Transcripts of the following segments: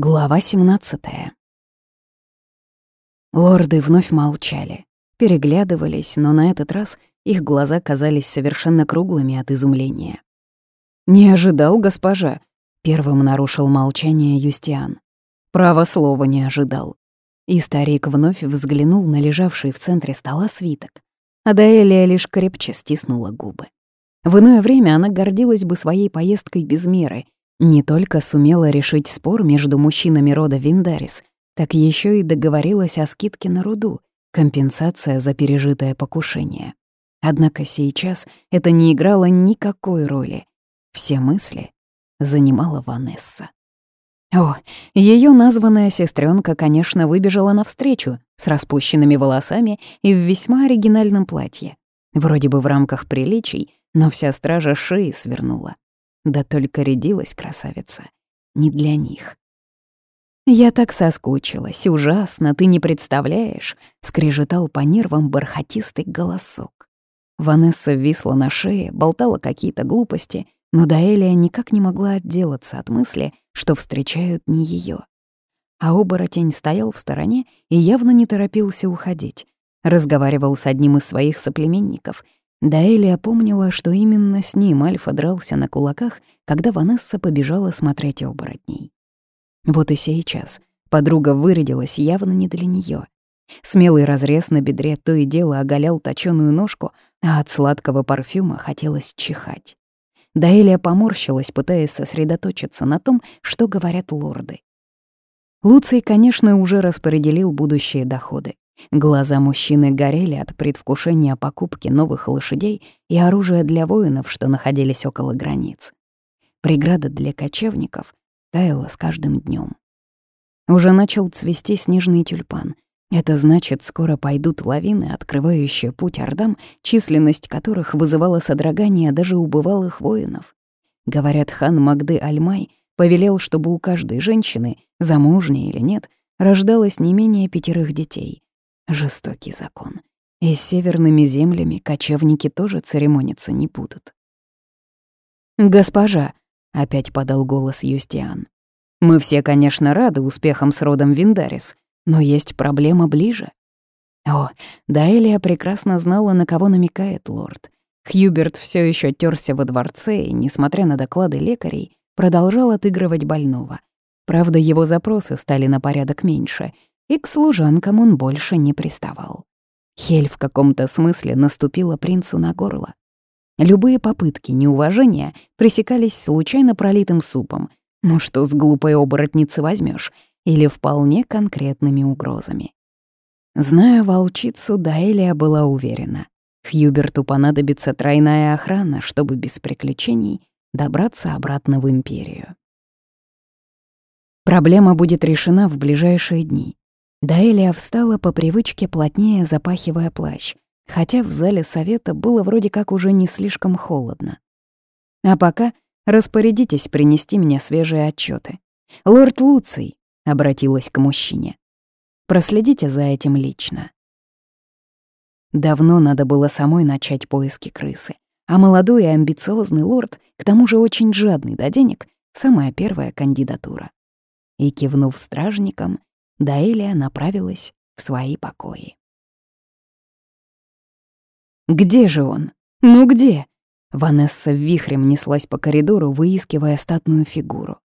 Глава 17 Лорды вновь молчали, переглядывались, но на этот раз их глаза казались совершенно круглыми от изумления. «Не ожидал, госпожа», — первым нарушил молчание Юстиан. «Право слова не ожидал». И старик вновь взглянул на лежавший в центре стола свиток. А Даэлия лишь крепче стиснула губы. В иное время она гордилась бы своей поездкой без меры — не только сумела решить спор между мужчинами рода Виндарис, так еще и договорилась о скидке на руду, компенсация за пережитое покушение. Однако сейчас это не играло никакой роли. Все мысли занимала Ванесса. О, ее названная сестренка, конечно, выбежала навстречу с распущенными волосами и в весьма оригинальном платье. Вроде бы в рамках приличий, но вся стража шеи свернула. Да только рядилась красавица. Не для них. «Я так соскучилась, ужасно, ты не представляешь», — скрежетал по нервам бархатистый голосок. Ванесса висла на шее, болтала какие-то глупости, но Даэлия никак не могла отделаться от мысли, что встречают не ее. А оборотень стоял в стороне и явно не торопился уходить. Разговаривал с одним из своих соплеменников — Даэлия помнила, что именно с ним Альфа дрался на кулаках, когда Ванесса побежала смотреть оборотней. Вот и сейчас подруга вырядилась явно не для нее. Смелый разрез на бедре то и дело оголял точёную ножку, а от сладкого парфюма хотелось чихать. Даэлия поморщилась, пытаясь сосредоточиться на том, что говорят лорды. Луций, конечно, уже распределил будущие доходы. Глаза мужчины горели от предвкушения покупки новых лошадей и оружия для воинов, что находились около границ. Преграда для кочевников таяла с каждым днем. Уже начал цвести снежный тюльпан. Это значит, скоро пойдут лавины, открывающие путь ордам, численность которых вызывала содрогание даже у бывалых воинов. Говорят, хан Магды Альмай повелел, чтобы у каждой женщины, замужней или нет, рождалось не менее пятерых детей — Жестокий закон. И с северными землями кочевники тоже церемониться не будут. «Госпожа», — опять подал голос Юстиан, — «мы все, конечно, рады успехам с родом Виндарис, но есть проблема ближе». О, Даэлия прекрасно знала, на кого намекает лорд. Хьюберт все еще терся во дворце и, несмотря на доклады лекарей, продолжал отыгрывать больного. Правда, его запросы стали на порядок меньше — и к служанкам он больше не приставал. Хель в каком-то смысле наступила принцу на горло. Любые попытки неуважения пресекались случайно пролитым супом, ну что с глупой оборотницы возьмешь, или вполне конкретными угрозами. Зная волчицу, Даэлия была уверена. Хьюберту понадобится тройная охрана, чтобы без приключений добраться обратно в Империю. Проблема будет решена в ближайшие дни. Даэлия встала по привычке, плотнее запахивая плащ, хотя в зале совета было вроде как уже не слишком холодно. А пока распорядитесь принести мне свежие отчеты. Лорд Луций обратилась к мужчине. Проследите за этим лично. Давно надо было самой начать поиски крысы, а молодой и амбициозный лорд, к тому же очень жадный до денег, самая первая кандидатура. И кивнув стражникам, Даэлия направилась в свои покои. «Где же он? Ну где?» Ванесса вихрем неслась по коридору, выискивая статную фигуру.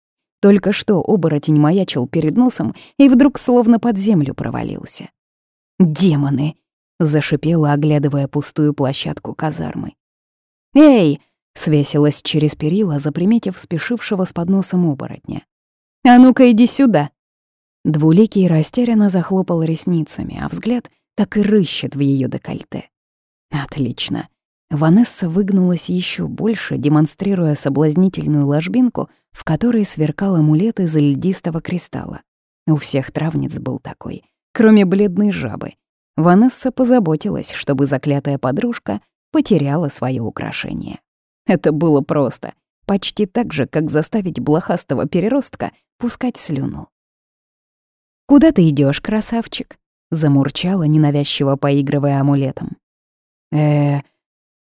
Только что оборотень маячил перед носом и вдруг словно под землю провалился. «Демоны!» — зашипела, оглядывая пустую площадку казармы. «Эй!» — свесилась через перила, заприметив спешившего с подносом оборотня. «А ну-ка иди сюда!» Двуликий растерянно захлопал ресницами, а взгляд так и рыщет в ее декольте. Отлично. Ванесса выгнулась еще больше, демонстрируя соблазнительную ложбинку, в которой сверкал амулет из льдистого кристалла. У всех травниц был такой, кроме бледной жабы. Ванесса позаботилась, чтобы заклятая подружка потеряла свое украшение. Это было просто, почти так же, как заставить блохастого переростка пускать слюну. «Куда ты идешь, красавчик?» — замурчала, ненавязчиво поигрывая амулетом. э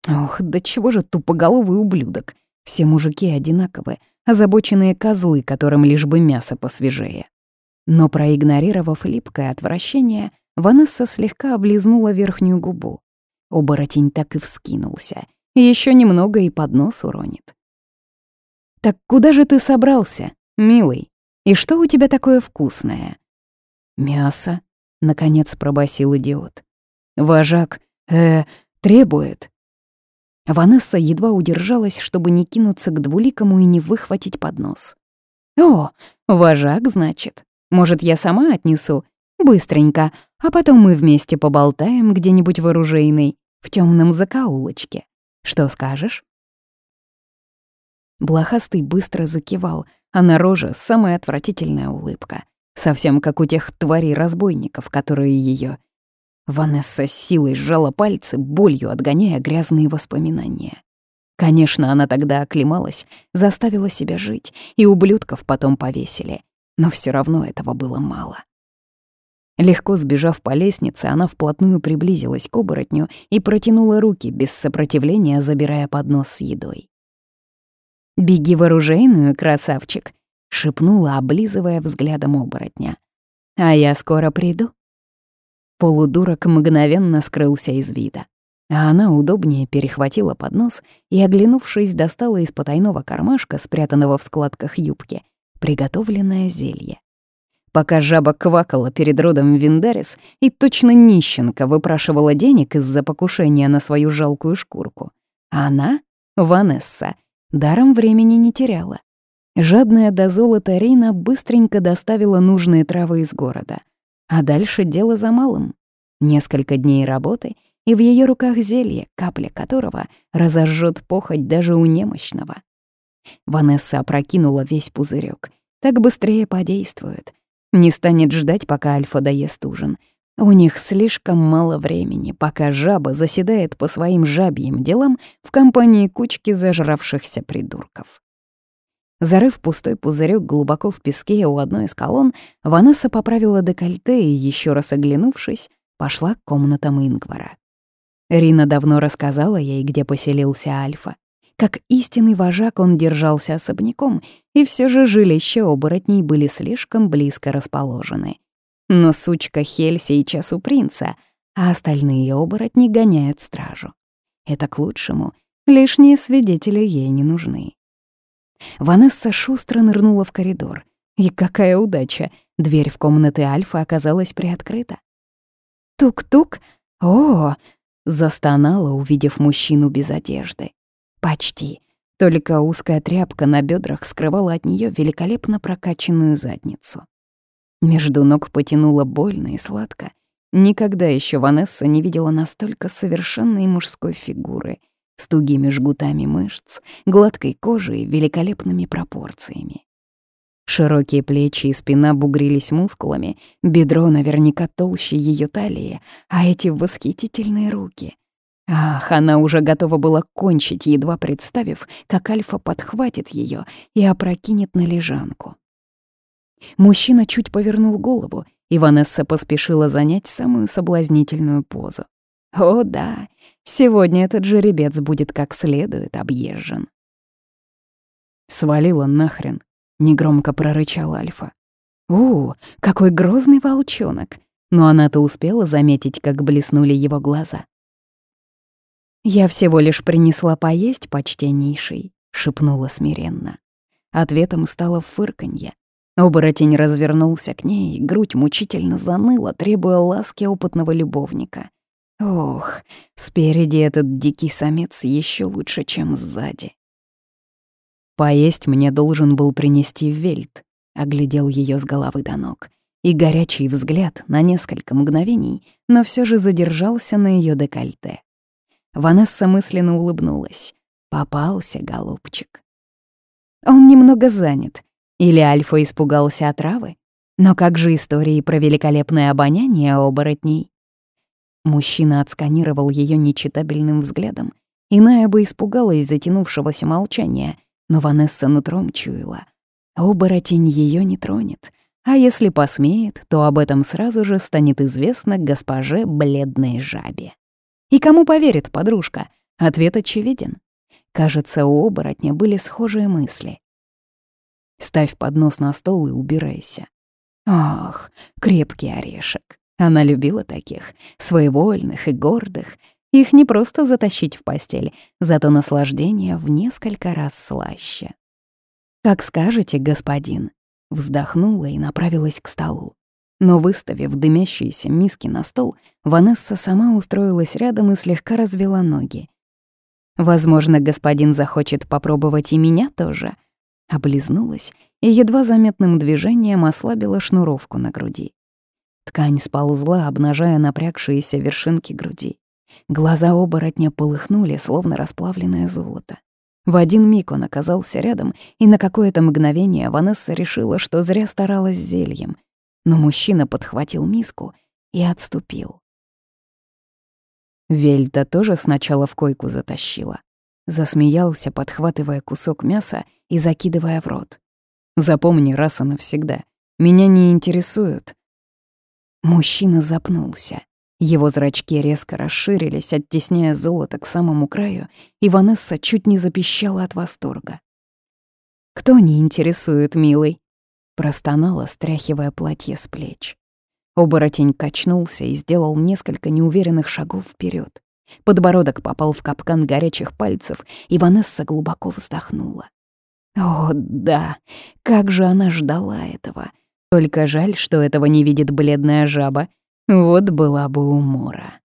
Ох, да чего же тупоголовый ублюдок. Все мужики одинаковые, озабоченные козлы, которым лишь бы мясо посвежее. Но проигнорировав липкое отвращение, Ванесса слегка облизнула верхнюю губу. Оборотень так и вскинулся. Еще немного и под нос уронит. «Так куда же ты собрался, милый? И что у тебя такое вкусное?» «Мясо», — наконец пробасил идиот. «Вожак, э, требует». Ванесса едва удержалась, чтобы не кинуться к двуликому и не выхватить поднос. «О, вожак, значит. Может, я сама отнесу? Быстренько, а потом мы вместе поболтаем где-нибудь в оружейной, в темном закоулочке. Что скажешь?» Блохастый быстро закивал, а на роже самая отвратительная улыбка. Совсем как у тех тварей-разбойников, которые ее. Ванесса с силой сжала пальцы, болью отгоняя грязные воспоминания. Конечно, она тогда оклемалась, заставила себя жить, и ублюдков потом повесили. Но все равно этого было мало. Легко сбежав по лестнице, она вплотную приблизилась к оборотню и протянула руки, без сопротивления забирая поднос с едой. «Беги в оружейную, красавчик», — шепнула, облизывая взглядом оборотня. «А я скоро приду». Полудурок мгновенно скрылся из вида, а она удобнее перехватила поднос и, оглянувшись, достала из потайного кармашка, спрятанного в складках юбки, приготовленное зелье. Пока жаба квакала перед родом Виндарис и точно нищенка выпрашивала денег из-за покушения на свою жалкую шкурку, она, Ванесса, даром времени не теряла. Жадная до золота Рина быстренько доставила нужные травы из города. А дальше дело за малым. Несколько дней работы, и в ее руках зелье, капля которого разожжет похоть даже у немощного. Ванесса опрокинула весь пузырек. Так быстрее подействует. Не станет ждать, пока Альфа доест ужин. У них слишком мало времени, пока жаба заседает по своим жабьим делам в компании кучки зажравшихся придурков. Зарыв пустой пузырек глубоко в песке у одной из колонн, Ванесса поправила декольте и, еще раз оглянувшись, пошла к комнатам Ингвара. Рина давно рассказала ей, где поселился Альфа. Как истинный вожак он держался особняком, и все же жилища оборотней были слишком близко расположены. Но сучка Хель сейчас у принца, а остальные оборотни гоняют стражу. Это к лучшему, лишние свидетели ей не нужны. Ванесса шустро нырнула в коридор. И какая удача! Дверь в комнаты Альфа оказалась приоткрыта. «Тук-тук! О!» — застонала, увидев мужчину без одежды. «Почти. Только узкая тряпка на бедрах скрывала от нее великолепно прокачанную задницу. Между ног потянуло больно и сладко. Никогда еще Ванесса не видела настолько совершенной мужской фигуры — с тугими жгутами мышц, гладкой кожей и великолепными пропорциями. Широкие плечи и спина бугрились мускулами, бедро наверняка толще ее талии, а эти восхитительные руки. Ах, она уже готова была кончить, едва представив, как Альфа подхватит ее и опрокинет на лежанку. Мужчина чуть повернул голову, и Ванесса поспешила занять самую соблазнительную позу. О да, сегодня этот жеребец будет как следует объезжен. Свалила нахрен, негромко прорычал Альфа. У, какой грозный волчонок! Но она-то успела заметить, как блеснули его глаза. «Я всего лишь принесла поесть, почтеннейший», — шепнула смиренно. Ответом стало фырканье. Оборотень развернулся к ней, и грудь мучительно заныла, требуя ласки опытного любовника. Ох, спереди этот дикий самец еще лучше, чем сзади. Поесть мне должен был принести Вельт, оглядел ее с головы до ног, и горячий взгляд на несколько мгновений, но все же задержался на ее декольте. Ванесса мысленно улыбнулась. Попался, голубчик. Он немного занят. Или Альфа испугался отравы? Но как же истории про великолепное обоняние оборотней? Мужчина отсканировал ее нечитабельным взглядом. Иная бы испугалась затянувшегося молчания, но Ванесса нутром чуяла. Оборотень ее не тронет, а если посмеет, то об этом сразу же станет известно госпоже бледной жабе. И кому поверит подружка? Ответ очевиден. Кажется, у оборотня были схожие мысли. «Ставь поднос на стол и убирайся». Ах, крепкий орешек. Она любила таких, своевольных и гордых. Их не просто затащить в постель, зато наслаждение в несколько раз слаще. «Как скажете, господин», — вздохнула и направилась к столу. Но выставив дымящиеся миски на стол, Ванесса сама устроилась рядом и слегка развела ноги. «Возможно, господин захочет попробовать и меня тоже», облизнулась и едва заметным движением ослабила шнуровку на груди. Ткань сползла, обнажая напрягшиеся вершинки груди. Глаза оборотня полыхнули, словно расплавленное золото. В один миг он оказался рядом, и на какое-то мгновение Ванесса решила, что зря старалась зельем. Но мужчина подхватил миску и отступил. Вельта тоже сначала в койку затащила. Засмеялся, подхватывая кусок мяса и закидывая в рот. «Запомни раз и навсегда. Меня не интересуют». Мужчина запнулся. Его зрачки резко расширились, оттесняя золото к самому краю, и Ванесса чуть не запищала от восторга. «Кто не интересует, милый?» — простонала, стряхивая платье с плеч. Оборотень качнулся и сделал несколько неуверенных шагов вперед. Подбородок попал в капкан горячих пальцев, и Ванесса глубоко вздохнула. О, да, как же она ждала этого. Только жаль, что этого не видит бледная жаба. Вот была бы умора.